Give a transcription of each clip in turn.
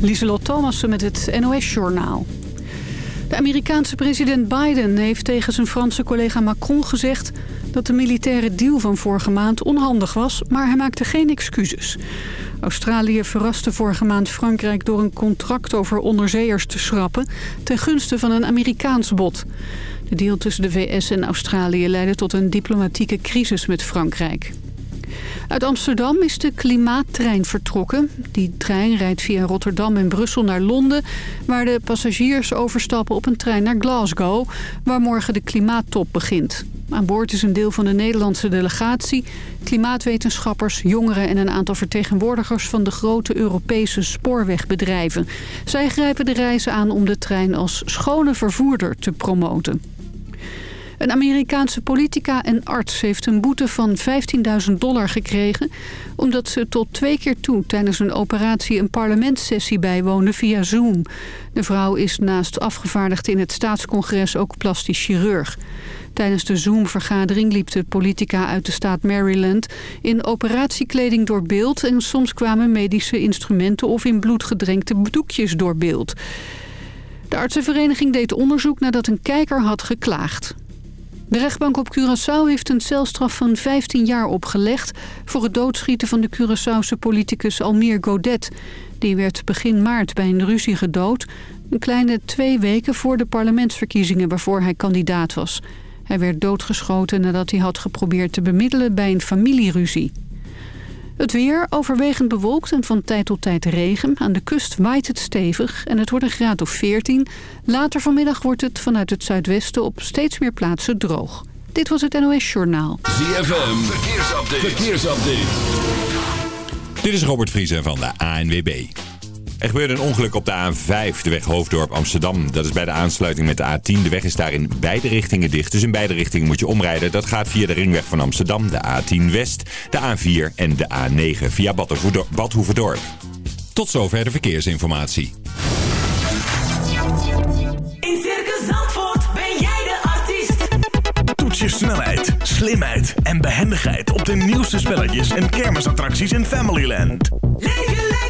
Lieselot Thomassen met het NOS-journaal. De Amerikaanse president Biden heeft tegen zijn Franse collega Macron gezegd... dat de militaire deal van vorige maand onhandig was, maar hij maakte geen excuses. Australië verraste vorige maand Frankrijk door een contract over onderzeeërs te schrappen... ten gunste van een Amerikaans bod. De deal tussen de VS en Australië leidde tot een diplomatieke crisis met Frankrijk. Uit Amsterdam is de klimaattrein vertrokken. Die trein rijdt via Rotterdam en Brussel naar Londen... waar de passagiers overstappen op een trein naar Glasgow... waar morgen de klimaattop begint. Aan boord is een deel van de Nederlandse delegatie... klimaatwetenschappers, jongeren en een aantal vertegenwoordigers... van de grote Europese spoorwegbedrijven. Zij grijpen de reizen aan om de trein als schone vervoerder te promoten. Een Amerikaanse politica en arts heeft een boete van 15.000 dollar gekregen... omdat ze tot twee keer toe tijdens een operatie een parlementssessie bijwoonde via Zoom. De vrouw is naast afgevaardigd in het staatscongres ook plastisch chirurg. Tijdens de Zoom-vergadering liep de politica uit de staat Maryland... in operatiekleding door beeld en soms kwamen medische instrumenten... of in bloed gedrenkte doekjes door beeld. De artsenvereniging deed onderzoek nadat een kijker had geklaagd. De rechtbank op Curaçao heeft een celstraf van 15 jaar opgelegd... voor het doodschieten van de Curaçaose politicus Almir Godet. Die werd begin maart bij een ruzie gedood... een kleine twee weken voor de parlementsverkiezingen waarvoor hij kandidaat was. Hij werd doodgeschoten nadat hij had geprobeerd te bemiddelen bij een familieruzie. Het weer overwegend bewolkt en van tijd tot tijd regen. Aan de kust waait het stevig en het wordt een graad of 14. Later vanmiddag wordt het vanuit het zuidwesten op steeds meer plaatsen droog. Dit was het NOS Journaal. ZFM, verkeersupdate. verkeersupdate. Dit is Robert Vriezen van de ANWB. Er gebeurde een ongeluk op de A5, de weg Hoofddorp Amsterdam. Dat is bij de aansluiting met de A10. De weg is daar in beide richtingen dicht. Dus in beide richtingen moet je omrijden. Dat gaat via de ringweg van Amsterdam, de A10 West, de A4 en de A9 via Badhoevedorp. Tot zover de verkeersinformatie. In Circus Zandvoort ben jij de artiest. Toets je snelheid, slimheid en behendigheid op de nieuwste spelletjes en kermisattracties in Familyland. Leef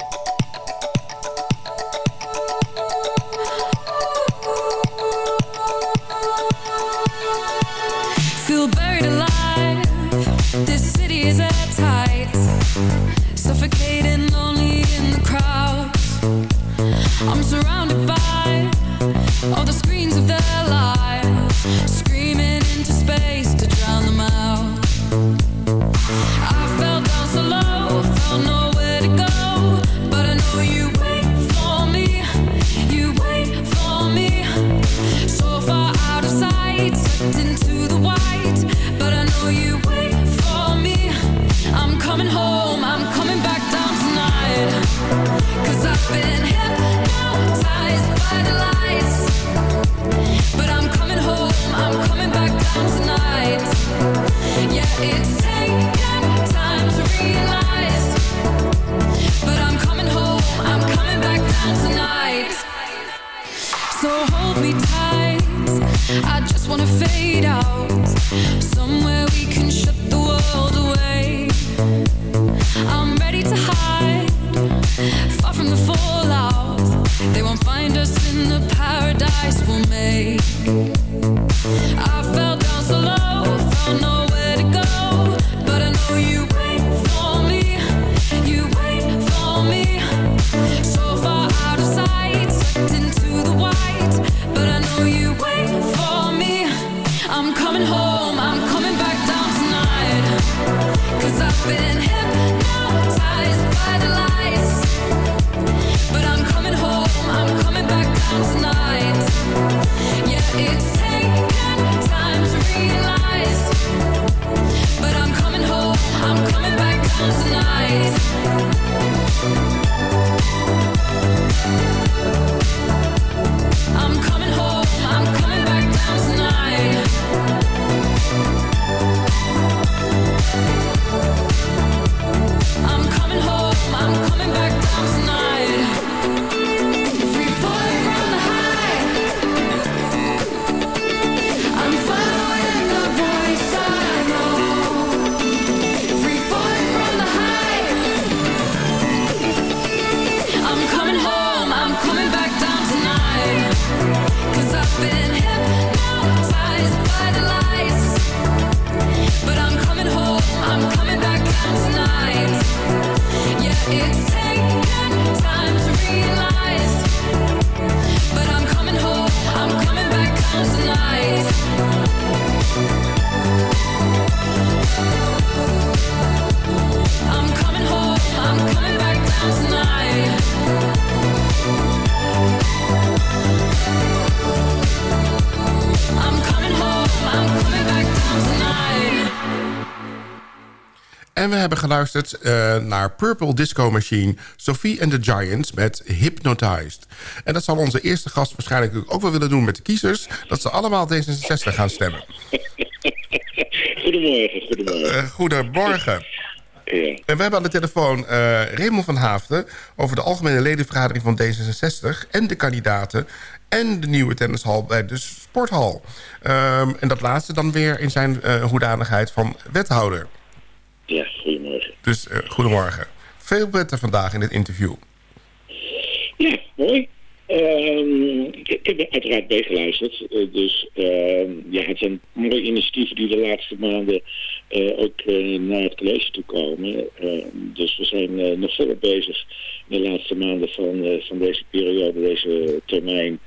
Suffocating, lonely in the crowd. I'm surrounded tonight geluisterd eh, naar Purple Disco Machine... Sophie and the Giants met Hypnotized. En dat zal onze eerste gast waarschijnlijk ook wel willen doen met de kiezers... dat ze allemaal D66 gaan stemmen. Goedemorgen, goedemorgen. Eh, goedemorgen. Ja. En we hebben aan de telefoon eh Raymond van Haafden... over de algemene ledenvergadering van D66... en de kandidaten en de nieuwe tennishal bij de sporthal. Ehm, en dat laatste dan weer in zijn hoedanigheid van wethouder. Ja, goedemorgen. Dus eh, goedemorgen. Veel beter vandaag in dit interview. Ja, mooi. Ehm, ik, heb er uiteraard meegeluisterd. Eh, dus ehm, ja, het zijn mooie initiatieven die de laatste maanden eh, ook naar het college toe komen. Ehm, dus we zijn nog volop bezig in de laatste maanden van, van deze periode, deze termijn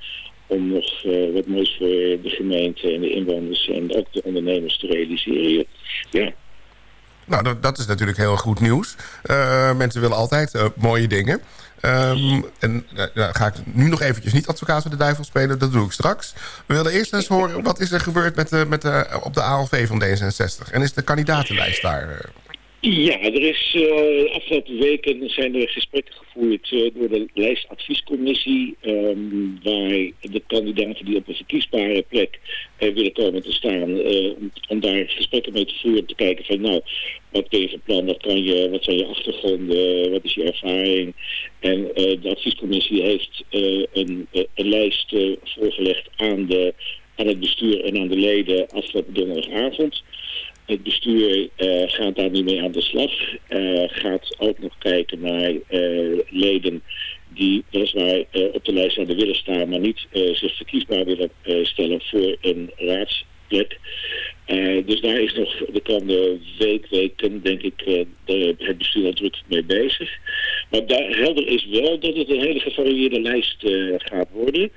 om nog wat moois voor de gemeente en de inwoners en ook de ondernemers te realiseren. Ja, Nou, dat, dat is natuurlijk heel goed nieuws. Eh, mensen willen altijd eh, mooie dingen. Ehm, en nou, ga ik nu nog eventjes niet advocaat van de duivel spelen. Dat doe ik straks. We willen eerst eens horen wat is er gebeurd met met op de ALV van D66. En is de kandidatenlijst daar... Ja, er is eh afgelopen weken zijn er gesprekken gevoerd eh, door de lijstadviescommissie, ehm, waar de kandidaten die op een verkiesbare plek eh, willen komen te staan, om, daar gesprekken mee te voeren, te kijken van nou, wat ben je van plan, wat, je, wat zijn je achtergronden, wat is je ervaring. En de adviescommissie heeft een, een lijst voorgelegd aan, de, aan het bestuur en aan de leden afgelopen donderdagavond. Het bestuur eh, gaat daar nu mee aan de slag. Eh, gaat ook nog kijken naar eh, leden die weliswaar op de lijst zouden willen staan, maar niet zich verkiesbaar willen stellen voor een raadsplek. Dus daar is nog de komende week, weken, denk ik, de, het bestuur al druk mee bezig. Maar daar, helder is wel dat het een hele gevarieerde lijst gaat worden.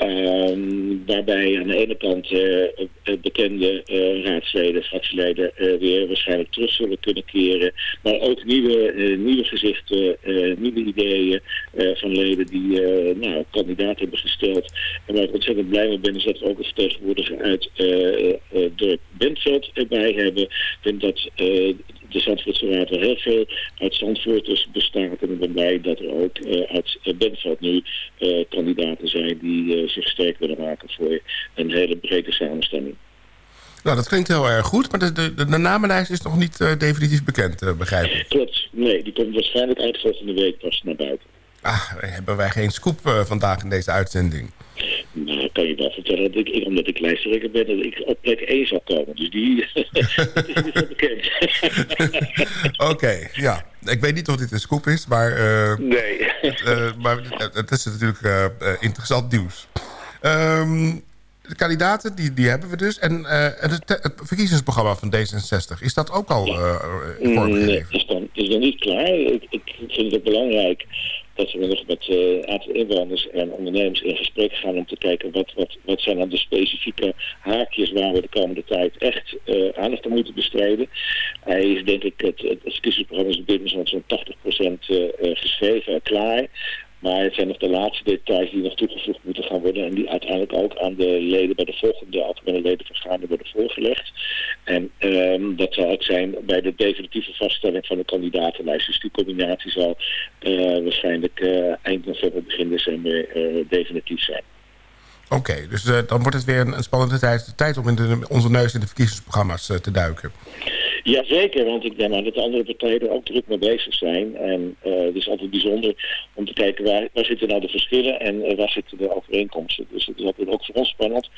Ehm, waarbij aan de ene kant eh, eh, bekende eh, raadsleden, fractieleden weer waarschijnlijk terug zullen kunnen keren. Maar ook nieuwe, nieuwe gezichten, nieuwe ideeën van leden die nou, kandidaat hebben gesteld. En waar ik ontzettend blij mee ben is dat we ook een vertegenwoordiger uit dorp Bentveld erbij hebben. Ik vind dat de Zandvoortse Raad wel heel veel uit Zandvoorters bestaat. En ik ben blij dat er ook eh, uit eh, Bentveld nu eh, kandidaten zijn die zich sterk willen maken voor een hele brede samenstelling. nou, dat klinkt heel erg goed, maar de, de, de, namenlijst is nog niet definitief bekend, begrijp ik. Klopt, nee, die komt waarschijnlijk eind volgende week pas naar buiten. Ah, hebben wij geen scoop vandaag in deze uitzending. Nou, kan je wel vertellen dat ik, omdat ik lijsttrekker ben, dat ik op plek 1 zal komen. Dus die dat is niet zo bekend. Oké, ja. ik weet niet of dit een scoop is, maar, eh, Nee. eh, maar het, is natuurlijk eh, interessant nieuws. Ehm, de kandidaten, die, die hebben we dus. En het, het verkiezingsprogramma van D66, is dat ook al eh Nee, vormgegeven? het is, dan, is nog niet klaar. Ik, ik vind het belangrijk dat we nog met eh, een aantal inwoners en ondernemers in gesprek gaan om te kijken wat, wat, wat zijn dan de specifieke haakjes waar we de komende tijd echt eh, aandacht aan moeten besteden. Hij is denk ik, het, het verkiezingsprogramma is zo'n 80% eh, eh, geschreven en klaar. Maar het zijn nog de laatste details die nog toegevoegd moeten gaan worden. En die uiteindelijk ook aan de leden bij de volgende algemene ledenvergadering worden voorgelegd. En ehm, dat zal ook zijn bij de definitieve vaststelling van de kandidatenlijst. Dus die combinatie zal eh, waarschijnlijk eh, eind november, begin december eh, definitief zijn. Oké, dus dan wordt het weer een, spannende tijd, tijd om in onze neus in de verkiezingsprogramma's te duiken. Jazeker, want ik denk dat de andere partijen er ook druk mee bezig zijn. En eh, het is altijd bijzonder om te kijken waar, waar zitten nou de verschillen en eh, waar zitten de overeenkomsten. Dus het is altijd ook voor ons spannend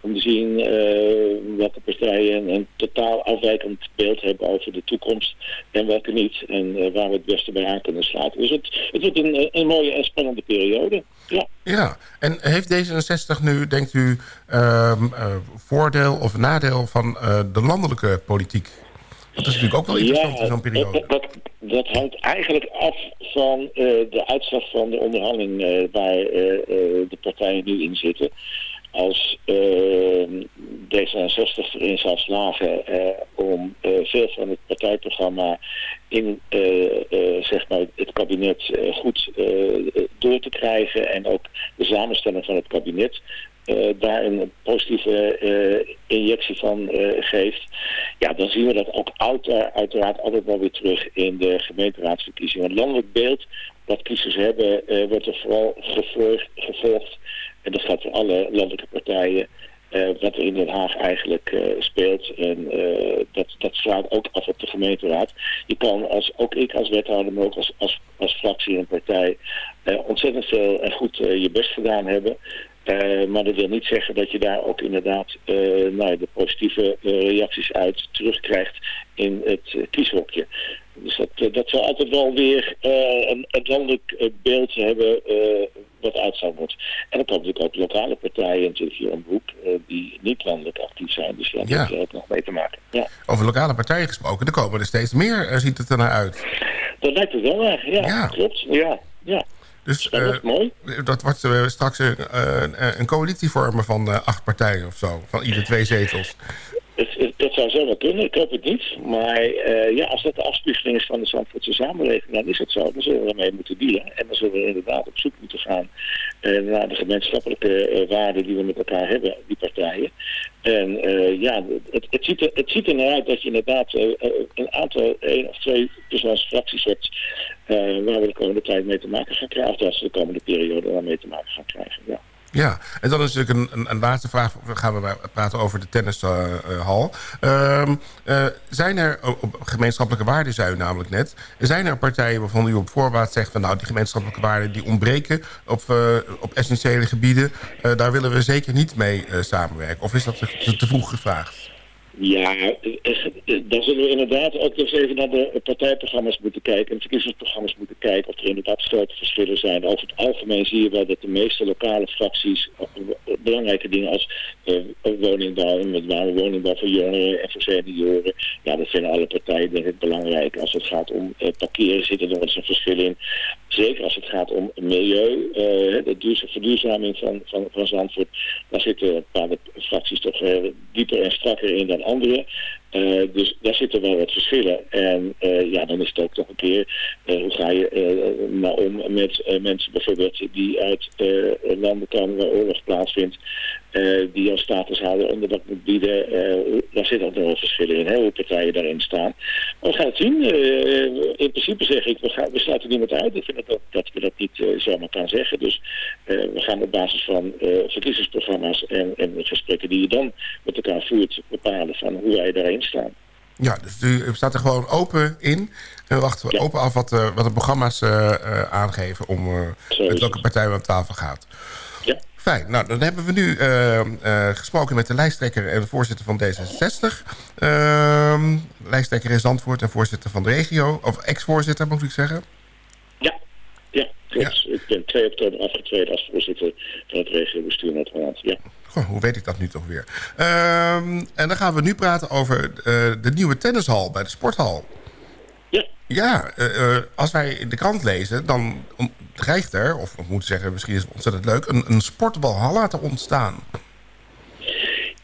om te zien eh, welke partijen een totaal afwijkend beeld hebben over de toekomst en welke niet. En waar we het beste bij aan kunnen sluiten. Dus het, het wordt een, een mooie en spannende periode. Ja. Ja, en heeft D66 nu, denkt u, eh, voordeel of nadeel van de landelijke politiek? Dat is natuurlijk ook wel interessant in zo'n periode. Dat, dat, dat hangt eigenlijk af van eh, de uitslag van de onderhandeling eh, waar eh, de partijen nu in zitten. Als eh, D66 erin zou slagen om veel van het partijprogramma in zeg maar het kabinet goed door te krijgen en ook de samenstelling van het kabinet daar een positieve eh, injectie van eh, geeft, ja, dan zien we dat ook uit- uiteraard altijd wel weer terug in de gemeenteraadsverkiezingen. Het landelijk beeld dat kiezers hebben, eh, wordt er vooral gevolgd. En dat gaat voor alle landelijke partijen. eh, wat er in Den Haag eigenlijk eh, speelt. En eh, dat, dat slaat ook af op de gemeenteraad. Je kan als, ook ik als wethouder, maar ook als, als, als fractie en partij eh, ontzettend veel en goed eh, je best gedaan hebben. Eh, maar dat wil niet zeggen dat je daar ook inderdaad eh, nou, de positieve eh, reacties uit terugkrijgt in het kieshokje. Dus dat, dat zal altijd wel weer een, een landelijk beeld hebben wat uitzaam wordt. En dan komen natuurlijk ook lokale partijen natuurlijk hier om hoek die niet landelijk actief zijn. Dus dat Ja. heeft er ook nog mee te maken. Ja. Over lokale partijen gesproken, er komen er steeds meer, ziet het er naar uit. Dat lijkt er wel naar, ja, Ja. klopt. Ja, ja. Dus dat eh, dat wordt eh, straks een, een, een coalitie vormen van eh, acht partijen of zo. Van ieder twee zetels. Het, het, het zou zo wel kunnen, ik hoop het niet. Maar eh, ja, als dat de afspiegeling is van de Zandvoortse samenleving, dan is het zo. Dan zullen we ermee moeten dealen. En dan zullen we inderdaad op zoek moeten gaan eh, naar de gemeenschappelijke eh, waarden die we met elkaar hebben, die partijen. En ja, het, het, ziet er, het ziet er naar uit dat je inderdaad een aantal, één of twee persoonsfracties hebt, waar we de komende tijd mee te maken gaan krijgen. Of dat ze de komende periode daar mee te maken gaan krijgen, ja. Ja, en dan is natuurlijk een, een, laatste vraag. Gaan we praten over de tennishal. Eh, zijn er, gemeenschappelijke waarden zei u namelijk net... zijn er partijen waarvan u op voorbaat zegt... van nou, die gemeenschappelijke waarden die ontbreken op, eh, op essentiële gebieden... eh, daar willen we zeker niet mee samenwerken? Of is dat te, te vroeg gevraagd? Ja, eh, eh, dan zullen we inderdaad ook eens even naar de partijprogramma's moeten kijken en verkiezingsprogramma's moeten kijken of er inderdaad grote verschillen zijn. Over het algemeen zie je wel dat de meeste lokale fracties eh, belangrijke dingen als eh, woningbouw, met name woningbouw voor jongeren en voor senioren, ja, dat vinden alle partijen denk ik belangrijk. Als het gaat om parkeren zit er nog eens een verschil in. Zeker als het gaat om milieu, eh, de duurza- verduurzaming van, van, van Zandvoort, daar zitten bepaalde fracties toch eh, dieper en strakker in dan andere. Eh, dus daar zitten wel wat verschillen. En ja, dan is het ook toch een keer, hoe ga je nou om met mensen bijvoorbeeld die uit landen komen waar oorlog plaatsvindt, eh, die als statushouder onderdak moet bieden. eh, daar zitten ook nog wel verschillen in, hè, hoe partijen daarin staan. Maar we gaan het zien. Eh, in principe zeg ik, we, gaan, we sluiten niemand uit. Ik vind dat, dat we dat niet zomaar kan zeggen. Dus we gaan op basis van verkiezingsprogramma's en, en gesprekken die je dan met elkaar voert bepalen van hoe wij daarin staan. Ja, dus u, staat er gewoon open in. En we wachten Ja. open af wat, wat de programma's aangeven... om met welke partij we aan tafel gaat. Fijn. Nou, dan hebben we nu eh, eh, gesproken met de lijsttrekker en voorzitter van D66. Ehm, lijsttrekker in Zandvoort en voorzitter van de regio. Of ex-voorzitter, moet ik zeggen. Ja, ja, klopt. Ik ben 2 oktober afgetreden als voorzitter van het regiobestuur Noord-Holland. Ja. Goh, hoe weet ik dat nu toch weer? Ehm, en dan gaan we nu praten over eh, de nieuwe tennishal bij de sporthal. Ja. Ja, eh, eh, als wij in de krant lezen, dan dreigt er, of ik moet zeggen, misschien is het ontzettend leuk... een, een sportbalhalla te ontstaan.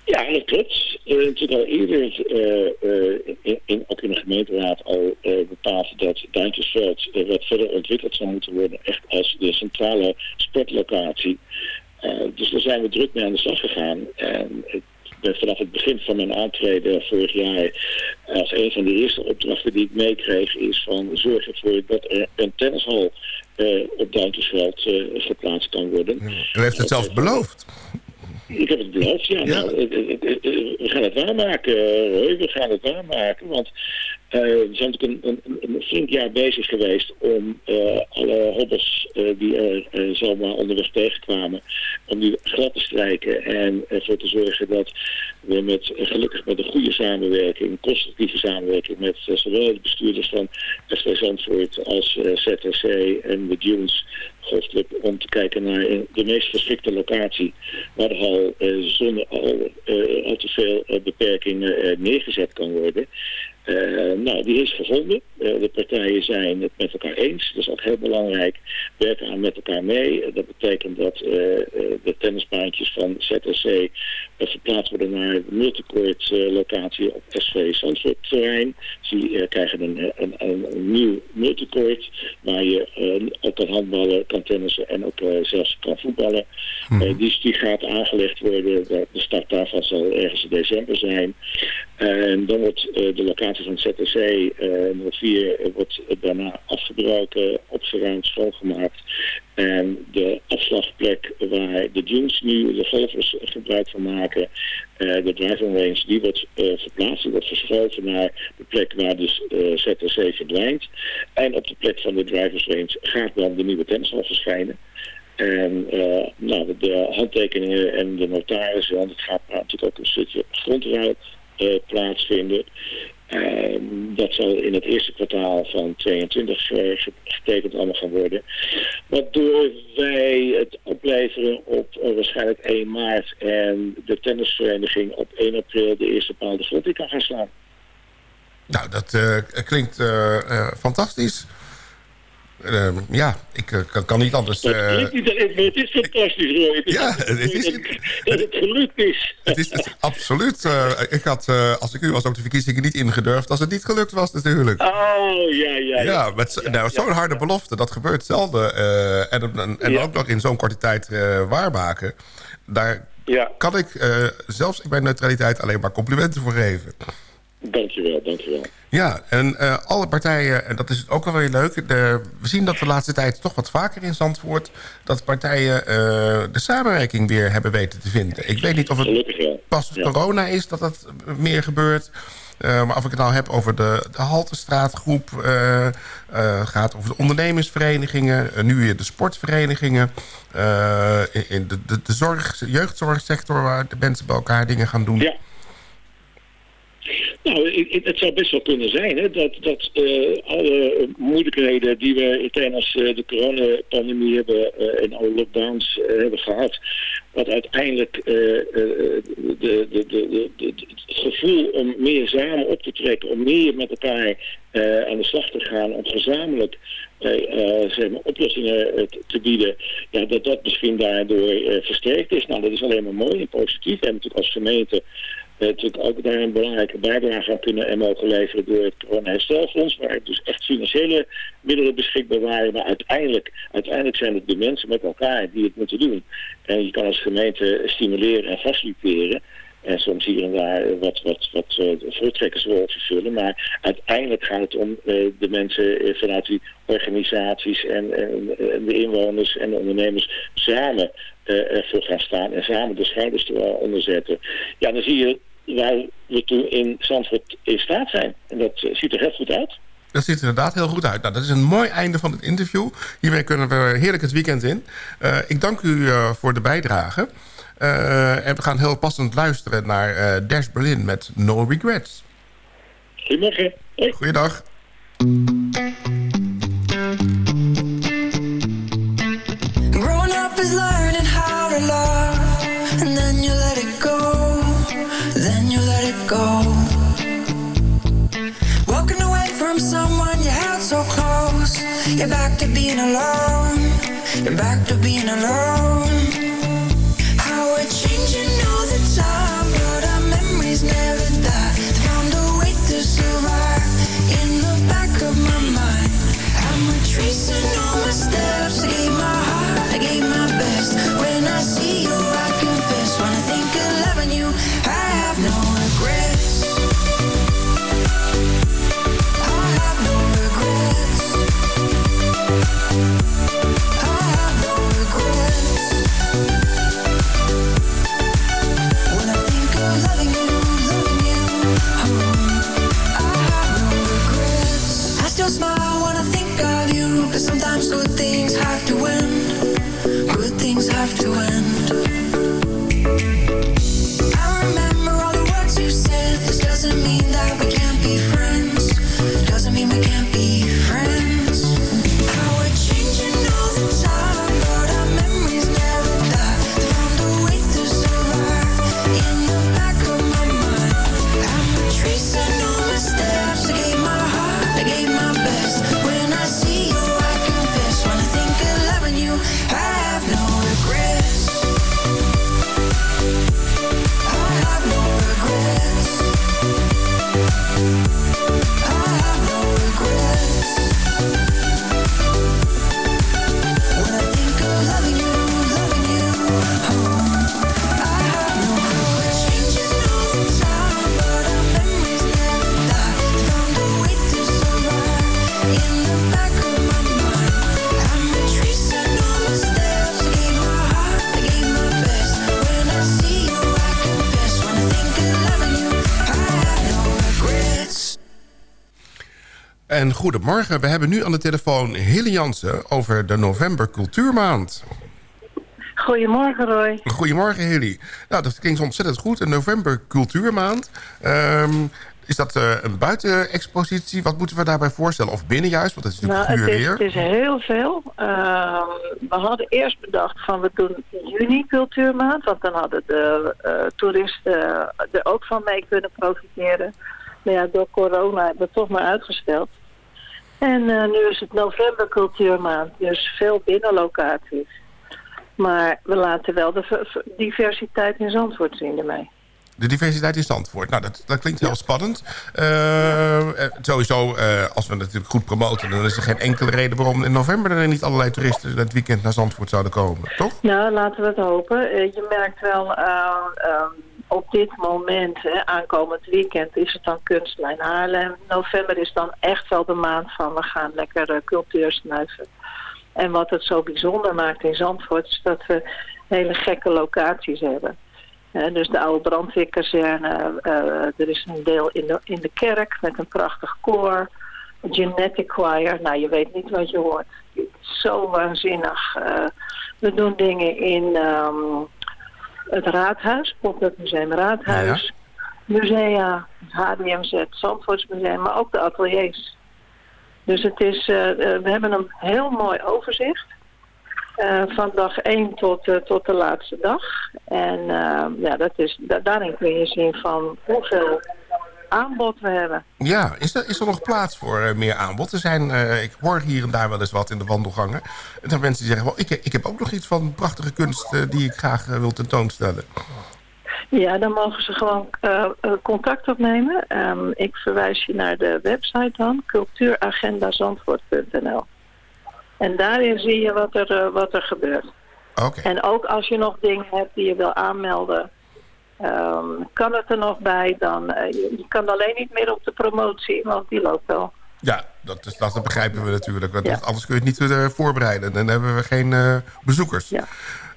Ja, dat klopt. Uh, natuurlijk al eerder eh, eh, in, in, ook in de gemeenteraad al eh, bepaald dat Duintjesveld eh, wat verder ontwikkeld zou moeten worden. Echt als de centrale sportlocatie. Eh, dus daar zijn we druk mee aan de slag gegaan. En ben vanaf het begin van mijn aantreden vorig jaar als een van de eerste opdrachten die ik meekreeg is van zorg ervoor dat er een tennishal eh, op Duintjesveld eh, geplaatst kan worden. U heeft het zelfs beloofd. Ik heb het beloofd, ja. Ja. Nou, eh, eh, eh, we gaan het waarmaken, Roy. We gaan het waarmaken. Want eh, we zijn natuurlijk een, een, een flink jaar bezig geweest om alle hobbels die er zomaar onderweg tegenkwamen, om die glad te strijken en ervoor te zorgen dat we met, gelukkig met een goede samenwerking, constructieve samenwerking met zowel de bestuurders van SV Zandvoort als ZSC en de Dunes golfclub om te kijken naar de meest geschikte locatie waar hal eh, zonder al, eh, al te veel eh, beperkingen neergezet kan worden. Eh, nou, die is gevonden. Eh, de partijen zijn het met elkaar eens. Dat is ook heel belangrijk. Werken aan met elkaar mee. Dat betekent dat eh, de tennisbaantjes van ZSC verplaatst worden naar de multicourt locatie op SV Zandvoort terrein. Dus die krijgen een, een, een, een nieuw multicourt waar je ook kan handballen, kan tennissen en ook zelfs kan voetballen. Eh, die, die gaat aangelegd worden. De de start daarvan zal ergens in december zijn. En dan wordt eh, de locatie van het ZTC eh, nummer 4 eh, wordt daarna afgebroken, opgeruimd, schoongemaakt. En de afslagplek waar de dunes nu de golfers gebruik van maken, de driving range, die wordt verplaatst. Die wordt verschoven naar de plek waar dus ZTC verdwijnt. En op de plek van de drivers range gaat dan de nieuwe tennishal verschijnen. En nou, de handtekeningen en de notarissen, want het gaat natuurlijk ook een stukje grondruil plaatsvinden. Ehm, dat zal in het eerste kwartaal van 22 eh, ge- getekend allemaal gaan worden. Waardoor wij het opleveren op eh, waarschijnlijk 1 maart en de tennisvereniging op 1 april de eerste paal de grond in kan gaan slaan. Nou, dat eh, klinkt eh, eh, fantastisch. Eh, ja, ik eh, kan, kan niet anders... Eh, niet het is fantastisch, Roy. Het is Ja, het is- dat, dat het gelukt is. het is, het is absoluut... eh, ik had, eh, als ik u was, ook de verkiezingen niet ingedurfd... als het niet gelukt was natuurlijk. Oh, ja, ja. Ja, met nou, zo'n harde belofte, dat gebeurt zelden. eh, en en, ook nog in zo'n korte tijd eh, waarmaken. Daar kan ik eh, zelfs bij neutraliteit alleen maar complimenten voor geven. Dankjewel, dankjewel. Ja, en eh, alle partijen, en dat is ook wel weer leuk... De, we zien dat de laatste tijd toch wat vaker in Zandvoort... dat partijen eh, de samenwerking weer hebben weten te vinden. Ik weet niet of het pas Ja. corona is dat dat meer gebeurt... Eh, maar of ik het nou heb over de, de Haltestraatgroep... gaat over de ondernemersverenigingen... nu weer de sportverenigingen... in, in de, de, de zorg, jeugdzorgsector... waar de mensen bij elkaar dingen gaan doen. Ja. Nou, het zou best wel kunnen zijn hè, dat, dat eh, alle moeilijkheden die we tijdens eh, de coronapandemie hebben eh, en alle lockdowns hebben gehad, dat uiteindelijk de, de, de, de, de- het gevoel om meer samen op te trekken, om meer met elkaar aan de slag te gaan, om gezamenlijk zeg maar, oplossingen te- bieden, ja, dat dat misschien daardoor versterkt is. Nou, dat is alleen maar mooi en positief. Hebben natuurlijk als gemeente natuurlijk ook daar een belangrijke bijdrage aan kunnen en mogen leveren door het corona-herstelfonds, waar dus echt financiële middelen beschikbaar waren. Maar uiteindelijk, uiteindelijk zijn het de mensen met elkaar die het moeten doen. En je kan als gemeente stimuleren en faciliteren. En soms hier en daar wat, wat, wat uh, voortrekkersrol vervullen. Maar uiteindelijk gaat het om uh, de mensen vanuit die organisaties en, de inwoners en de ondernemers samen ervoor gaan staan. En samen de schouders eronder zetten. Ja, dan zie je waar we toen in Zandvoort in staat zijn. En dat ziet er heel goed uit. Dat ziet er inderdaad heel goed uit. Nou, dat is een mooi einde van het interview. Hiermee kunnen we heerlijk het weekend in. Eh, ik dank u eh, voor de bijdrage. Eh, en we gaan heel passend luisteren naar eh Dash Berlin met No Regrets. Goedemorgen. Hoi. Goeiedag. Growing up is learning you're back to being alone, you're back to being alone. En goedemorgen, we hebben nu aan de telefoon Hille Jansen over de November Cultuurmaand. Goedemorgen Roy. Goedemorgen Hilly. Nou, dat klinkt ontzettend goed. Een November Cultuurmaand. Ehm, is dat eh, een buitenexpositie? Wat moeten we daarbij voorstellen? Of binnen juist? Want het is Nou, natuurlijk het is, weer. het is heel veel. Ehm, we hadden eerst bedacht van we doen juni cultuurmaand. Want dan hadden de eh, toeristen er ook van mee kunnen profiteren. Maar ja, door corona hebben we het toch maar uitgesteld. En eh, nu is het november cultuurmaand. Dus veel binnenlocaties. Maar we laten wel de diversiteit in Zandvoort zien ermee. De diversiteit in Zandvoort. Nou, dat, dat klinkt heel spannend. Eh, eh, sowieso, als we het natuurlijk goed promoten... dan is er geen enkele reden waarom in november... er niet allerlei toeristen het weekend naar Zandvoort zouden komen. Toch? Nou, laten we het hopen. Je merkt wel eh, ehm, op dit moment, hè, aankomend weekend, is het dan Kunstlijn Haarlem. November is dan echt wel de maand van we gaan lekker uh, cultuur snuiven. En wat het zo bijzonder maakt in Zandvoort is dat we hele gekke locaties hebben. Eh, dus de oude brandweerkazerne, eh, er is een deel in de, in de kerk met een prachtig koor. Genetic Choir, nou je weet niet wat je hoort. Zo waanzinnig. Eh, we doen dingen in ehm, het Raadhuis, Poplet Museum Raadhuis. Musea, HDMZ, Zandvoortsmuseum, maar ook de ateliers. Dus het is, eh, eh, we hebben een heel mooi overzicht. eh, van dag 1 tot, tot de laatste dag. En ja, dat is, da- daarin kun je zien van hoeveel aanbod we hebben. Ja, is er, is er nog plaats voor eh, meer aanbod? Er zijn, eh, ik hoor hier en daar wel eens wat in de wandelgangen. Er zijn mensen die zeggen, ik, ik heb ook nog iets van prachtige kunst... eh, die ik graag eh, wil tentoonstellen. Ja, dan mogen ze gewoon eh, eh, contact opnemen. Ehm, ik verwijs je naar de website dan, cultuuragendazandvoort.nl. En daarin zie je wat er, eh, wat er gebeurt. Oké. En ook als je nog dingen hebt die je wil aanmelden, ehm, kan het er nog bij. Dan, eh, je, kan alleen niet meer op de promotie, want die loopt wel. Ja, dat, is, dat begrijpen we natuurlijk. Want Ja. Anders kun je het niet eh, voorbereiden. Dan hebben we geen eh, bezoekers. Ja.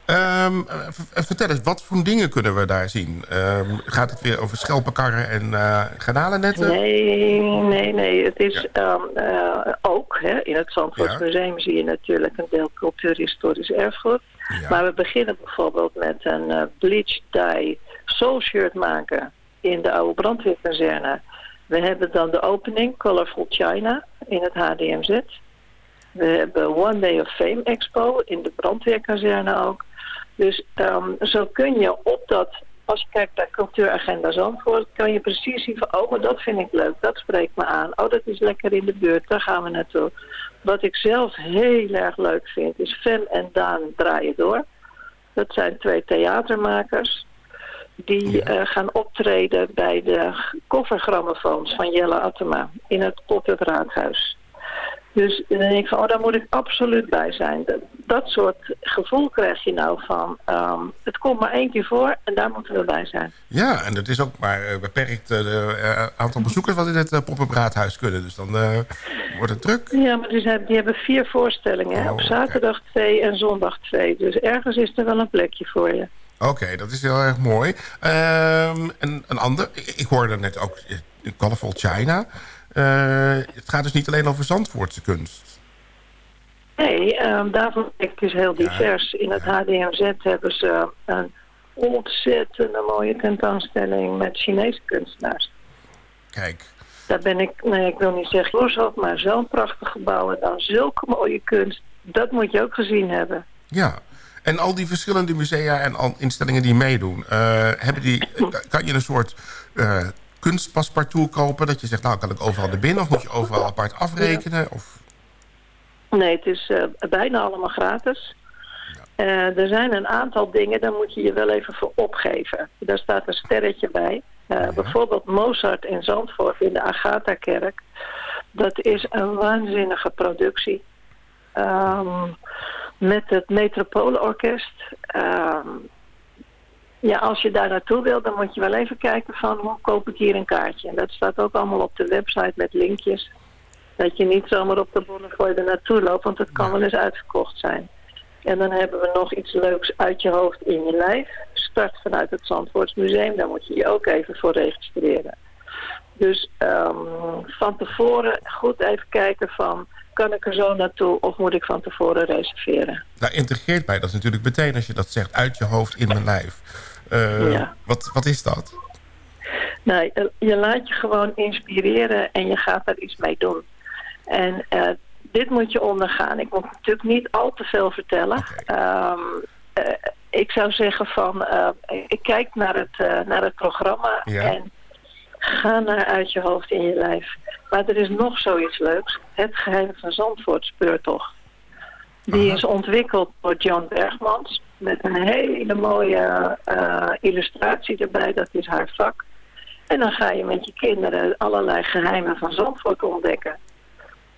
Ehm, eh, vertel eens, wat voor dingen kunnen we daar zien? Ehm, gaat het weer over schelpenkarren en eh garnalennetten? Nee, nee, nee. Het is ook, hè, in het Zandvoorts Ja. Museum zie je natuurlijk een deel cultuurhistorisch erfgoed. Maar we beginnen bijvoorbeeld met een bleach dye soul shirt maken in de oude brandweerkazerne. We hebben dan de opening Colorful China in het HDMZ. We hebben One Day of Fame Expo in de brandweerkazerne ook. Dus ehm, zo kun je op dat, als je kijkt naar cultuuragenda Zandvoort, kan je precies zien van, oh, maar dat vind ik leuk, dat spreekt me aan. Oh, dat is lekker in de buurt, daar gaan we naartoe. Wat ik zelf heel erg leuk vind, is Fem en Daan draaien door. Dat zijn twee theatermakers die eh, gaan optreden bij de koffergrammofoons van Jelle Attema in het pop-up raadhuis. Dus dan denk ik van, oh, daar moet ik absoluut bij zijn. Dat, dat soort gevoel krijg je nou van, ehm, het komt maar één keer voor en daar moeten we bij zijn. Ja, en het is ook maar eh, beperkt het aantal bezoekers... wat in het uh, pop-up raadhuis kunnen. Dus dan wordt het druk. Ja, maar die, hebben, die hebben vier voorstellingen. hè. Oh, Op oké. zaterdag twee en zondag twee. Dus ergens is er wel een plekje voor je. Oké, dat is heel erg mooi. Ehm, en een ander, ik, ik hoorde net ook eh, Colorful China. Eh, het gaat dus niet alleen over Zandvoortse kunst. Nee, ehm, daarvoor is het dus heel divers. In het HDMZ hebben ze een ontzettende mooie tentoonstelling met Chinese kunstenaars. Kijk, Daar ben ik, nee, ik wil niet zeggen jaloers maar zo'n prachtig gebouw en dan zulke mooie kunst. Dat moet je ook gezien hebben. ja. En al die verschillende musea en al instellingen die meedoen... eh, hebben die, eh, kan je een soort eh kunstpaspartout kopen? Dat je zegt, nou kan ik overal naar binnen... of moet je overal apart afrekenen? Of, Nee, het is bijna allemaal gratis. Er zijn een aantal dingen, daar moet je je wel even voor opgeven. Daar staat een sterretje bij. Bijvoorbeeld Mozart in Zandvoort in de Agatha-kerk. Dat is een waanzinnige productie. Ehm, met het Metropoolorkest. Ehm, ja, als je daar naartoe wil, dan moet je wel even kijken van hoe koop ik hier een kaartje. En dat staat ook allemaal op de website met linkjes. Dat je niet zomaar op de Bonnefoy er naartoe loopt, want het kan wel eens uitverkocht zijn. En dan hebben we nog iets leuks uit je hoofd in je lijf. Start vanuit het Zandvoortsmuseum, daar moet je je ook even voor registreren. Dus ehm, van tevoren goed even kijken van... kan ik er zo naartoe of moet ik van tevoren reserveren? daar integreert bij dat natuurlijk meteen als je dat zegt... uit je hoofd in mijn lijf. Eh, Ja. wat, wat is dat? Nee, eh, je laat je gewoon inspireren en je gaat daar iets mee doen. En eh, dit moet je ondergaan. Ik moet natuurlijk niet al te veel vertellen. Ehm, eh, ik zou zeggen van, ik kijk naar het, naar het programma Ja. en ga naar uit je hoofd in je lijf. Maar er is nog zoiets leuks. Het geheim van Zandvoort speurtocht. Die is ontwikkeld door John Bergmans. Met een hele mooie eh, illustratie erbij. Dat is haar vak. En dan ga je met je kinderen allerlei geheimen van Zandvoort ontdekken.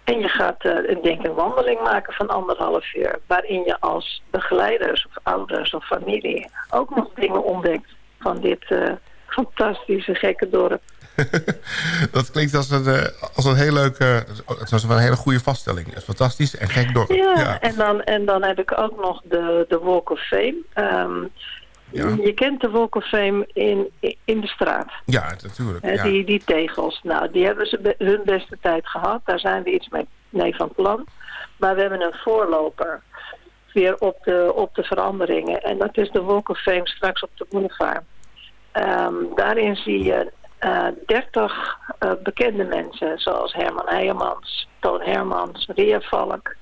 En je gaat een, denk een wandeling maken van anderhalf uur. Waarin je als begeleiders of ouders of familie ook nog dingen ontdekt van dit eh, fantastische gekke dorp. dat klinkt als een, eh, als een heel leuke... Het was wel een hele goede vaststelling. Het is fantastisch en gek dorp. Ja, En, dan, en dan heb ik ook nog de, de Walk of Fame. Ehm, Ja. Je kent de Walk of Fame in, in de straat. Ja, natuurlijk. Ja. die, die tegels. Nou, die hebben ze be- hun beste tijd gehad. Daar zijn we iets mee, mee van plan. Maar we hebben een voorloper weer op de, op de veranderingen. En dat is de Walk of Fame straks op de boulevard. Ehm, daarin zie je eh 30 eh, bekende mensen. Zoals Herman Heijemans, Toon Hermans, Ria Valk.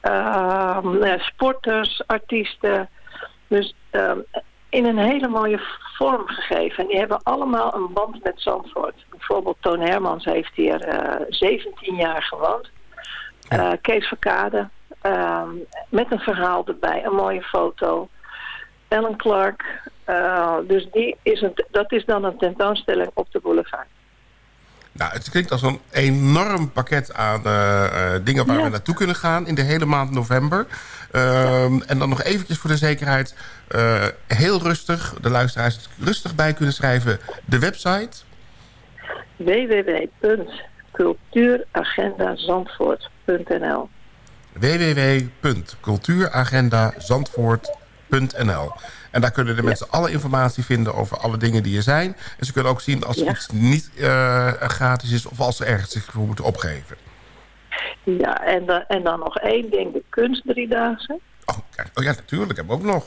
ehm, eh, sporters, artiesten. Dus ehm, in een hele mooie vorm gegeven. En die hebben allemaal een band met Zandvoort. Bijvoorbeeld Toon Hermans heeft hier eh 17 jaar gewoond. Kees Verkade, ehm, met een verhaal erbij, een mooie foto. Ellen Clark, eh, dus die is een, dat is dan een tentoonstelling op de boulevard. Nou, het klinkt als een enorm pakket aan eh, eh, dingen waar Ja. we naartoe kunnen gaan in de hele maand november. Ehm, En dan nog eventjes voor de zekerheid, heel rustig, de luisteraars rustig bij kunnen schrijven. De website, www.cultuuragendazandvoort.nl www.cultuuragendazandvoort.nl cultuurmaand.nl. En daar kunnen de mensen alle informatie vinden over alle dingen die er zijn. En ze kunnen ook zien als Ja. iets niet eh, gratis is... of als ze ergens zich voor moeten opgeven. Ja, en, dan- en dan nog één ding, de kunstdriedaagse. Kijk, Oh ja, natuurlijk, hebben we ook nog.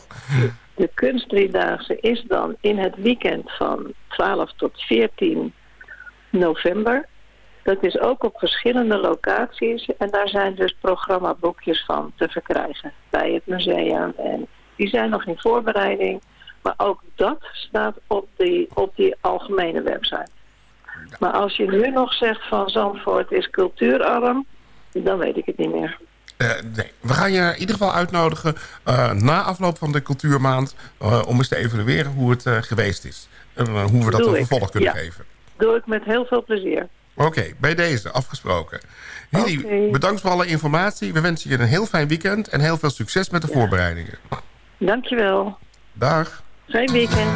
De kunstdriedaagse is dan in het weekend van 12 tot 14 november. Dat is ook op verschillende locaties. En daar zijn dus programmaboekjes van te verkrijgen bij het museum. En die zijn nog in voorbereiding. Maar ook dat staat op die, op die algemene website. Maar als je nu nog zegt van Zandvoort is cultuurarm, dan weet ik het niet meer. Eh, nee, we gaan je in ieder geval uitnodigen eh, na afloop van de cultuurmaand... eh, om eens te evalueren hoe het geweest is. En hoe we dat een vervolg kunnen Ja. geven. Doe ik met heel veel plezier. Oké, bij deze, afgesproken. Hilly, bedankt voor alle informatie. We wensen je een heel fijn weekend en heel veel succes met de voorbereidingen. Dankjewel. Dag. Fijn weekend.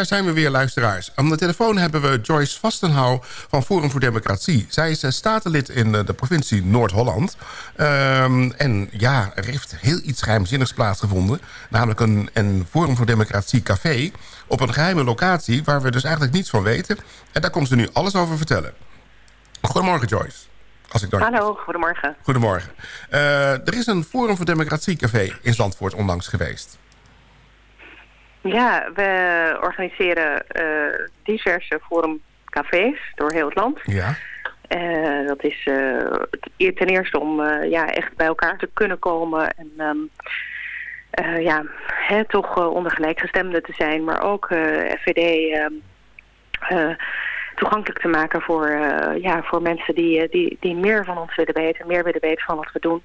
Daar zijn we weer, luisteraars. Aan de telefoon hebben we Joyce Vastenhouw van Forum voor Democratie. Zij is eh, statenlid in eh, de provincie Noord-Holland. Ehm, en ja, er heeft heel iets geheimzinnigs plaatsgevonden. Namelijk een, een Forum voor Democratie café op een geheime locatie... waar we dus eigenlijk niets van weten. En daar komt ze nu alles over vertellen. Goedemorgen, Joyce. Als ik. Hallo, goedemorgen. Goedemorgen. Eh, er is een Forum voor Democratie café in Zandvoort onlangs geweest. Ja, we organiseren eh, diverse forumcafés door heel het land. Ja. Eh, dat is eh, ten eerste om ja, echt bij elkaar te kunnen komen en ehm, eh, ja, hè, toch onder gelijkgestemden te zijn, maar ook FVD ehm, eh, toegankelijk te maken voor, ja, voor mensen die, die, die meer van ons willen weten, meer willen weten van wat we doen.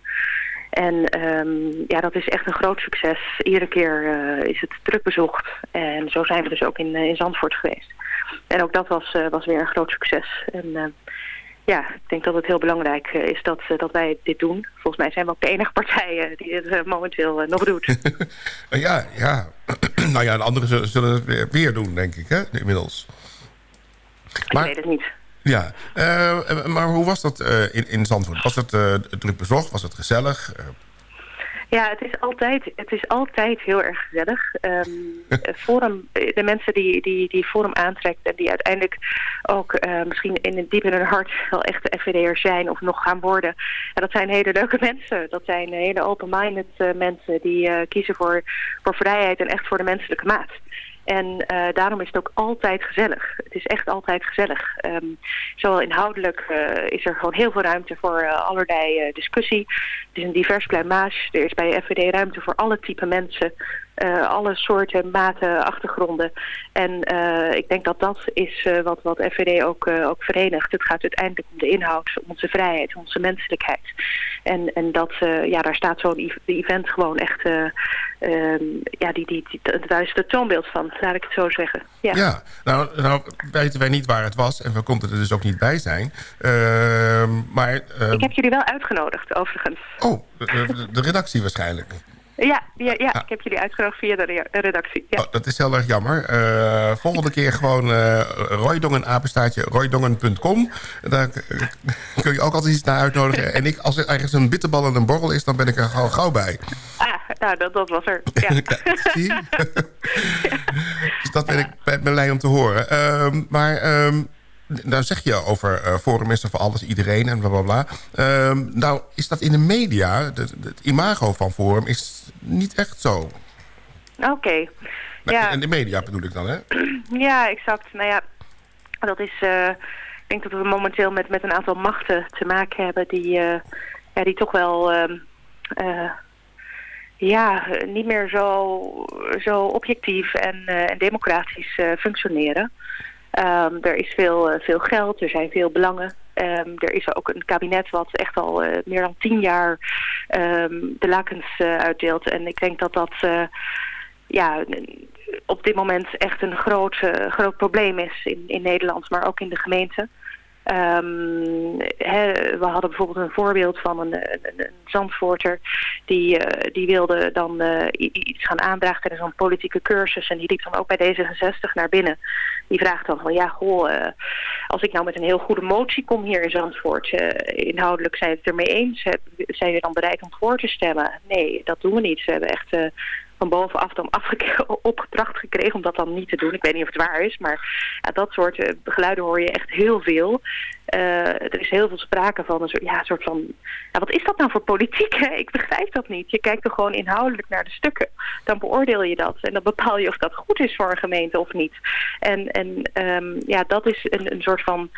En ehm, ja, dat is echt een groot succes. Iedere keer eh, is het druk bezocht. En zo zijn we dus ook in, eh, in Zandvoort geweest. En ook dat was, eh, was weer een groot succes. En ja, ik denk dat het heel belangrijk is dat, dat wij dit doen. Volgens mij zijn we ook de enige partij eh, die dit eh, momenteel nog doet. ja, ja. nou ja, de anderen zullen, het weer, weer doen, denk ik, hè, inmiddels. ik weet het niet. Ja, eh, maar hoe was dat eh, in, in Zandvoort? Was het eh, druk bezocht? Was het gezellig? Ja, het is altijd, het is altijd heel erg gezellig. Forum, de mensen die, die, die Forum aantrekt en die uiteindelijk ook misschien in het diep in hun hart wel echte FVD'ers zijn of nog gaan worden. En dat zijn hele leuke mensen. Dat zijn hele open-minded mensen die kiezen voor, voor vrijheid en echt voor de menselijke maat. En eh, daarom is het ook altijd gezellig. Het is echt altijd gezellig. Ehm, zowel inhoudelijk eh, is er gewoon heel veel ruimte voor eh, allerlei discussie. Het is een divers pluimage. Er is bij FVD ruimte voor alle type mensen. Eh, alle soorten, maten, achtergronden. En eh, ik denk dat dat is eh, wat, wat FVD ook, ook verenigt. Het gaat uiteindelijk om de inhoud, om onze vrijheid, om onze menselijkheid. En, en dat, ja, daar staat zo'n ev- event gewoon echt... ehm, ja, die, die, die, daar is het toonbeeld van, laat ik het zo zeggen. Ja. Ja, nou, nou weten wij niet waar het was en we konden er dus ook niet bij zijn. Ehm, maar, ehm, Ik heb jullie wel uitgenodigd, overigens. Oh, de, de- de redactie waarschijnlijk. Ja, ja, ja, ik heb jullie uitgenodigd via de re- redactie. Ja. Oh, dat is heel erg jammer. Eh, volgende keer gewoon uh, Roydongen, apenstaartje, roydongen.com. Daar kun je ook altijd iets naar uitnodigen. En ik, als er ergens een bitterbal en een borrel is, dan ben ik er gewoon gauw bij. Ah, nou, dat, dat was er. Ja. Zie dus dat ben ik ben blij om te horen. Ehm, maar ehm, nou zeg je over Forum is er voor alles, iedereen en blablabla. Bla, bla. Ehm, nou, is dat in de media, de- de- het imago van Forum is niet echt zo. Oké. Nou, Ja. In de media bedoel ik dan, hè? Ja, exact. Nou ja, dat is... eh, ik denk dat we momenteel met, met een aantal machten te maken hebben die, eh, ja, die toch wel... ehm, eh, ja, niet meer zo, zo objectief en, en democratisch functioneren. Ehm, er is veel, eh, veel geld, er zijn veel belangen. Ehm, er is ook een kabinet wat echt al eh, meer dan tien jaar ehm, de lakens eh, uitdeelt. En ik denk dat dat ja, op dit moment echt een groot, groot probleem is in, in Nederland, maar ook in de gemeente. Ehm, we hadden bijvoorbeeld een voorbeeld van een, een, een Zandvoorter die, eh, die wilde dan eh, iets gaan aandragen tijdens een politieke cursus en die liep dan ook bij D66 naar binnen. Die vraagt dan van ja, goh, eh, als ik nou met een heel goede motie kom hier in Zandvoort, inhoudelijk zijn we het ermee eens, zijn we dan bereid om voor te stemmen? Nee, dat doen we niet. We hebben echt bovenaf dan opgedracht gekregen om dat dan niet te doen. Ik weet niet of het waar is, maar dat soort eh, geluiden hoor je echt heel veel. Eh, er is heel veel sprake van een soort, ja, van... Wat is dat nou voor politiek? Hè? Ik begrijp dat niet. Je kijkt er gewoon inhoudelijk naar de stukken. Dan beoordeel je dat. En dan bepaal je of dat goed is voor een gemeente of niet. En, en ehm, ja, dat is een, een soort van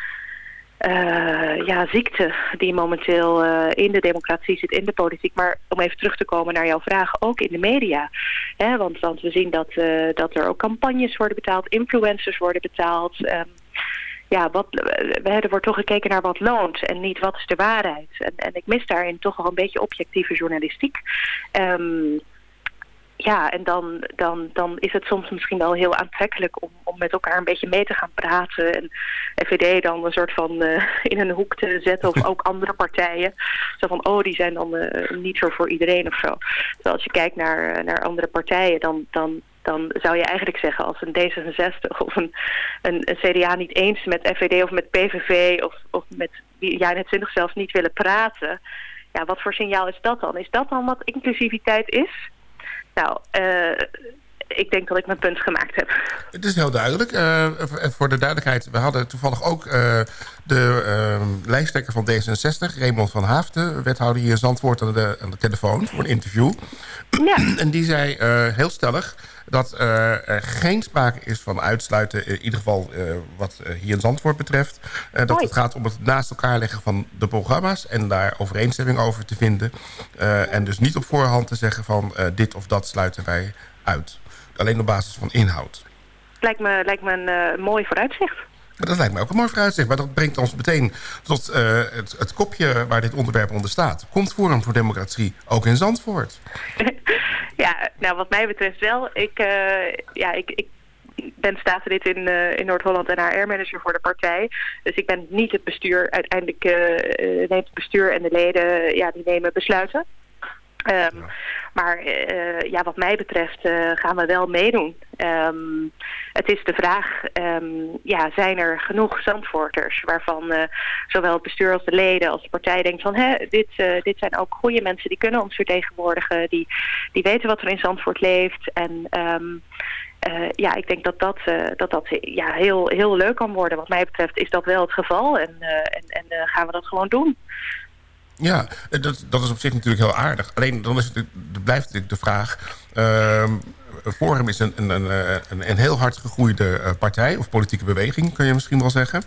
eh, ja, ziekte die momenteel eh, in de democratie zit, in de politiek. Maar om even terug te komen naar jouw vraag, ook in de media. Hè, want, want we zien dat, eh, dat er ook campagnes worden betaald, influencers worden betaald. Ehm, ja, wat, er wordt toch gekeken naar wat loont en niet wat is de waarheid. En, en ik mis daarin toch wel een beetje objectieve journalistiek. Ehm, ja, en dan, dan, dan is het soms misschien wel heel aantrekkelijk om, om met elkaar een beetje mee te gaan praten. En FVD dan een soort van eh, in een hoek te zetten of ook andere partijen. Zo van, oh, die zijn dan eh, niet zo voor iedereen of zo. Terwijl als je kijkt naar, eh, naar andere partijen, dan, dan, dan zou je eigenlijk zeggen als een D66 of een, een, CDA niet eens met FVD of met PVV of, of met wie jij net 20 zelfs niet willen praten. Ja, wat voor signaal is dat dan? Is dat dan wat inclusiviteit is? Nou, eh, ik denk dat ik mijn punt gemaakt heb. Het is heel duidelijk. V- voor de duidelijkheid, we hadden toevallig ook eh, de lijsttrekker van D66, Raymond van Haafden, wethouder hier in Zandvoort aan de, aan de telefoon voor een interview. en die zei heel stellig dat eh, er geen sprake is van uitsluiten, in ieder geval eh, wat eh, hier in Zandvoort betreft. Dat het gaat om het naast elkaar leggen van de programma's en daar overeenstemming over te vinden. En dus niet op voorhand te zeggen van dit of dat sluiten wij uit. Alleen op basis van inhoud. Lijkt me, lijkt me een mooi vooruitzicht. Maar dat lijkt me ook een mooi vooruitzicht. Maar dat brengt ons meteen tot eh, het, het kopje waar dit onderwerp onder staat. Komt Forum voor Democratie ook in Zandvoort? Ja, nou wat mij betreft wel. Ik, eh, ja, ik, ik ben statenlid in, eh, in Noord-Holland en HR-manager voor de partij. Dus ik ben niet het bestuur. Uiteindelijk neemt het bestuur en de leden, ja, die nemen besluiten. Ehm, Maar eh, ja, wat mij betreft eh, gaan we wel meedoen. Ehm, het is de vraag, ehm, ja, zijn er genoeg Zandvoorters... waarvan eh, zowel het bestuur als de leden als de partij denkt van... Hè, dit, dit zijn ook goede mensen die kunnen ons vertegenwoordigen... die, die weten wat er in Zandvoort leeft. En ja, ik denk dat dat, dat, dat ja, heel, heel leuk kan worden. Wat mij betreft is dat wel het geval en, en, en gaan we dat gewoon doen. Ja, eh, dat, dat is op zich natuurlijk heel aardig. Alleen dan is het, natuurlijk- er blijft natuurlijk de vraag... ehm, Forum is een, een, een, eh, een, een heel hard gegroeide eh, partij... of politieke beweging, kun je misschien wel zeggen...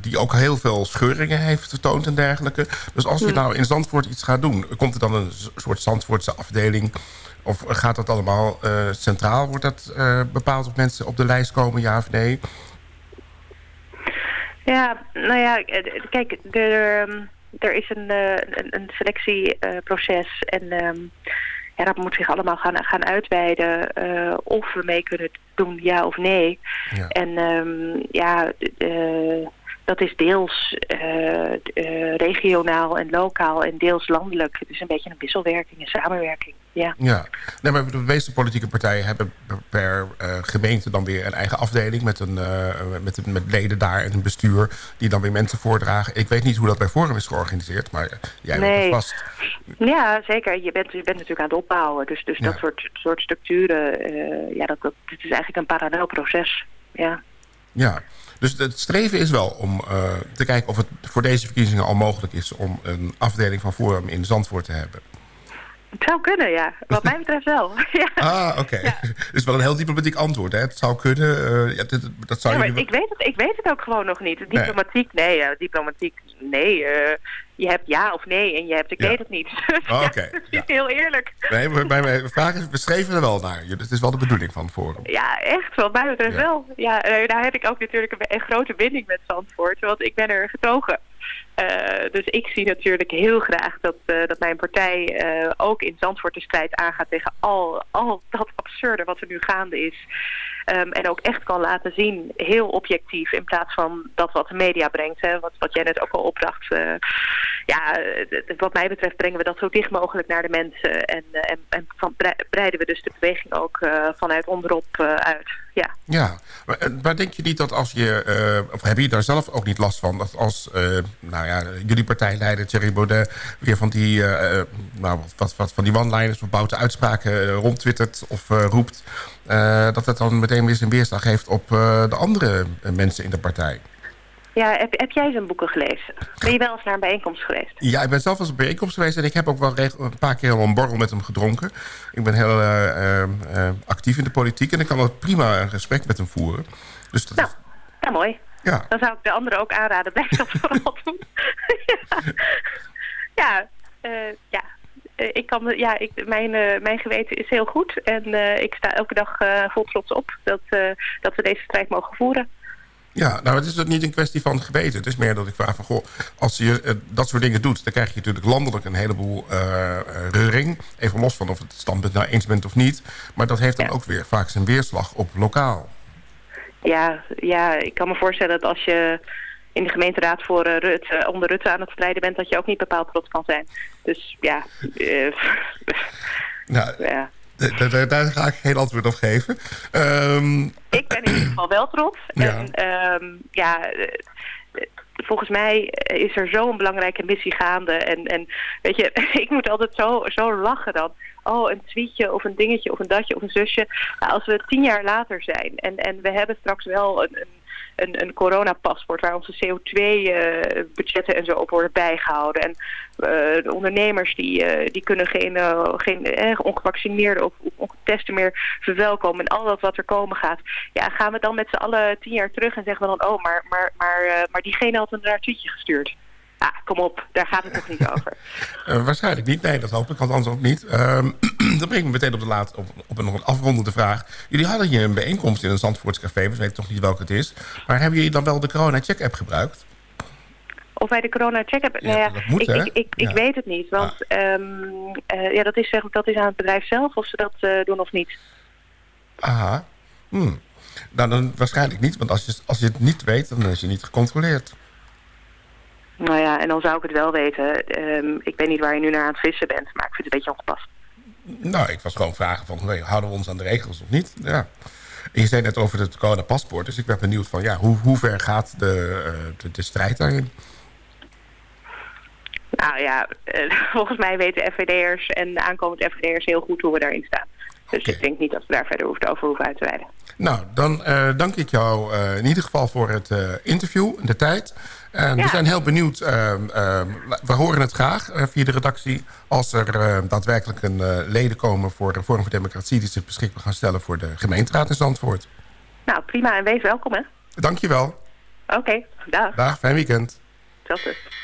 Die- ook heel veel scheuringen heeft vertoond en dergelijke. Dus als je Hmm. nou in Zandvoort iets gaat doen... komt er dan een soort Zandvoortse afdeling... of gaat dat allemaal centraal? Wordt dat bepaald of mensen op de lijst komen, ja of nee? Ja, nou ja, kijk, er, ehm, er is een, eh, een, een selectieproces en ehm, ja, dat moet zich allemaal gaan, gaan uitweiden eh, of we mee kunnen doen, ja of nee. En ehm, ja, eh, dat is deels eh, eh, regionaal en lokaal en deels landelijk. Het is een beetje een wisselwerking, een samenwerking. Ja. Ja, nee, maar de meeste politieke partijen hebben per- eh, gemeente dan weer een eigen afdeling met, een, met, met leden daar en een bestuur die dan weer mensen voordragen. Ik weet niet hoe dat bij Forum is georganiseerd, maar jij weet het Nee. vast. Ja, zeker. Je bent, je bent natuurlijk aan het opbouwen. Dus, dus dat soort, soort structuren, ja, dat, dat, het is eigenlijk een parallel proces. Ja. Ja, dus het streven is wel om eh, te kijken of het voor deze verkiezingen al mogelijk is om een afdeling van Forum in Zandvoort te hebben. Het zou kunnen, ja. Wat mij betreft wel. ja. Ah, oké. Dus wel een heel diplomatiek antwoord, hè? Het zou kunnen. eh, ja, dit- dat zou Ja, maar ik weet, het, ik weet het ook gewoon nog niet. Nee. Diplomatiek, nee. ja, diplomatiek, nee. eh, je hebt ja of nee en je hebt ik weet het niet. Oh, oké, Heel eerlijk. Nee, maar bij mijn vraag is, we streven er wel naar. Het is wel de bedoeling van Forum. Ja, echt. Wat mij betreft wel. Ja, daar heb ik ook natuurlijk een, een grote binding met Zandvoort. Want ik ben er getogen. Eh, dus ik zie natuurlijk heel graag dat, eh, dat mijn partij eh, ook in Zandvoort de strijd aangaat tegen al, al dat absurde wat er nu gaande is. Ehm, en ook echt kan laten zien, heel objectief, in plaats van dat wat de media brengt. Hè, wat, wat jij net ook al opbracht. Eh, ja, wat mij betreft brengen we dat zo dicht mogelijk naar de mensen. En, en, en van, brei- breiden we dus de beweging ook vanuit onderop uit. Ja. Ja, maar, eh, maar denk je niet dat als je... eh, of heb je daar zelf ook niet last van... dat als eh, nou ja, jullie partijleider Thierry Baudet... weer van die, nou, wat, wat van die one-liners of boute uitspraken rondtwittert of roept... Dat het dan meteen weer zijn weerslag heeft op de andere mensen in de partij? Ja, heb, heb jij zijn boeken gelezen? Ben je wel eens naar een bijeenkomst geweest? Ja, ik ben zelf eens op een bijeenkomst geweest... en ik heb ook wel een paar keer een borrel met hem gedronken. Ik ben heel uh, uh, actief in de politiek... en ik kan ook prima een gesprek met hem voeren. Dus dat nou, is... ja, mooi. Ja. Dan zou ik de anderen ook aanraden, blijf dat vooral doen. ja, ja, uh, ja. Uh, ik kan, ja ik, mijn, mijn geweten is heel goed. En ik sta elke dag vol trots op dat, dat we deze strijd mogen voeren. Ja, nou het is ook niet een kwestie van geweten. Het is meer dat ik vraag van, goh, als je uh, dat soort dingen doet... dan krijg je natuurlijk landelijk een heleboel uh, reuring. Even los van of het standpunt nou eens bent of niet. Maar dat heeft dan ja. ook weer vaak zijn weerslag op lokaal. Ja, ja, ik kan me voorstellen dat als je in de gemeenteraad voor uh, Rutte, onder Rutte aan het strijden bent... dat je ook niet bepaald trots kan zijn. Dus ja... nou, ja. Daar, daar- daar ga ik geen antwoord op geven. Ehm, Ik ben in ieder geval wel trots. Ja. En ehm, ja, eh, volgens mij is er zo'n belangrijke missie gaande. En, en weet je, ik moet altijd zo, zo lachen dan. Oh, een tweetje of een dingetje of een datje of een zusje. Nou, als we tien jaar later zijn en, en we hebben straks wel een, een, een, een coronapaspoort... waar onze CO2-budgetten en zo op worden bijgehouden. En eh, de ondernemers die, eh, die kunnen geen, eh, geen eh, ongevaccineerden of, of ongetesten meer verwelkomen. En al dat wat er komen gaat. Ja, gaan we dan met z'n allen tien jaar terug en zeggen we dan... oh, maar, maar, maar, eh, maar diegene had een raar tweetje gestuurd. Ah, kom op, daar gaat het toch niet over. Eh, waarschijnlijk niet. Nee, dat hoop ik althans ook niet. Ehm dat brengt me meteen op, de laat, op, op een nog een afrondende vraag. Jullie hadden hier een bijeenkomst in een Zandvoorts café. We weten toch niet welke het is. Maar hebben jullie dan wel de corona-check-app gebruikt? Of wij de corona-check hebben? Ja, nou ja, dat moet, ik, ik, ik, weet het niet. Want ehm, eh, ja, dat, is, zeg, dat is aan het bedrijf zelf of ze dat eh, doen of niet. Aha. Hmm. Nou, dan waarschijnlijk niet. Want als je, als je het niet weet, dan is je niet gecontroleerd. Nou ja, en dan zou ik het wel weten. Ehm, ik weet niet waar je nu naar aan het vissen bent, maar ik vind het een beetje ongepast. Nou, ik was gewoon vragen van... nee, houden we ons aan de regels of niet? Ja. Je zei net over het corona-paspoort. Dus ik ben benieuwd van... ja, hoe, hoe ver gaat de, eh, de, de strijd daarin? Nou ja, eh, volgens mij weten FVD'ers en de aankomende FVD'ers heel goed hoe we daarin staan. Dus ik denk niet dat we daar verder hoeven, over hoeven uit te wijden. Nou, dan eh, dank ik jou eh, in ieder geval voor het eh, interview, de tijd. En we zijn heel benieuwd. we horen het graag via de redactie... als er daadwerkelijk een leden komen voor de Vorm voor Democratie... die zich beschikbaar gaan stellen voor de gemeenteraad in Zandvoort. Nou, prima en wees welkom hè. Dank je wel. Oké, dag. Dag, fijn weekend. Hetzelfde. Sun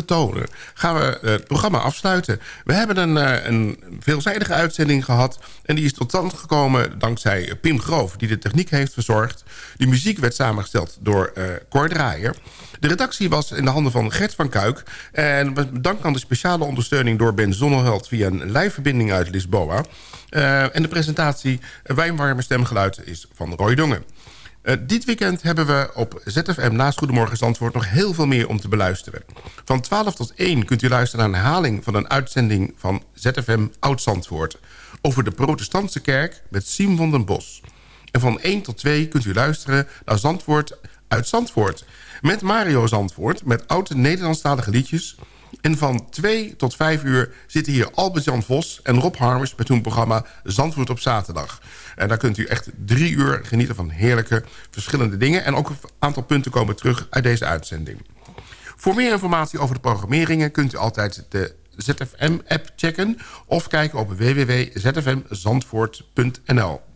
Tonen gaan we het programma afsluiten. We hebben een, eh, een veelzijdige uitzending gehad. En die is tot stand gekomen dankzij Pim Groof... die de techniek heeft verzorgd. Die muziek werd samengesteld door uh, Cor Draaier. De redactie was in de handen van Gert van Kuik. En dank aan de speciale ondersteuning door Ben Zonneveld... via een lijfverbinding uit Lisboa. En de presentatie Wijnwarme Stemgeluid is van Roy Dongen. Uh, dit weekend hebben we op ZFM naast Goedemorgen Zandvoort... nog heel veel meer om te beluisteren. Van 12 tot 1 kunt u luisteren naar een herhaling van een uitzending... van ZFM Oud-Zandvoort... over de protestantse kerk met Siem van den Bos. En van 1 tot 2 kunt u luisteren naar Zandvoort uit Zandvoort... met Mario Zandvoort met oude Nederlandstalige liedjes... En van 2 tot 5 uur zitten hier Albert-Jan Vos en Rob Harmers... met hun programma Zandvoort op zaterdag. En daar kunt u echt drie uur genieten van heerlijke verschillende dingen. En ook een aantal punten komen terug uit deze uitzending. Voor meer informatie over de programmeringen kunt u altijd de ZFM-app checken... of kijken op www.zfmzandvoort.nl.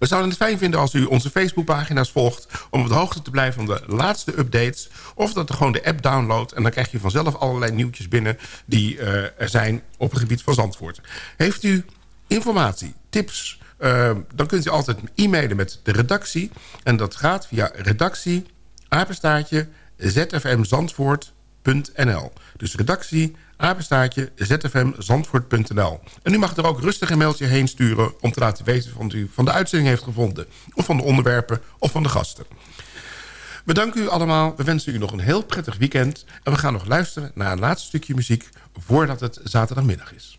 We zouden het fijn vinden als u onze Facebookpagina's volgt... om op de hoogte te blijven van de laatste updates... of dat er gewoon de app downloadt... en dan krijg je vanzelf allerlei nieuwtjes binnen... die uh, er zijn op het gebied van Zandvoort. Heeft u informatie, tips... Uh, dan kunt u altijd e-mailen met de redactie. En dat gaat via redactie. Dus redactie, apenstaartje, zfmzandvoort.nl. En u mag er ook rustig een mailtje heen sturen... om te laten weten wat u van de uitzending heeft gevonden. Of van de onderwerpen, of van de gasten. We danken u allemaal. We wensen u nog een heel prettig weekend. En we gaan nog luisteren naar een laatste stukje muziek... voordat het zaterdagmiddag is.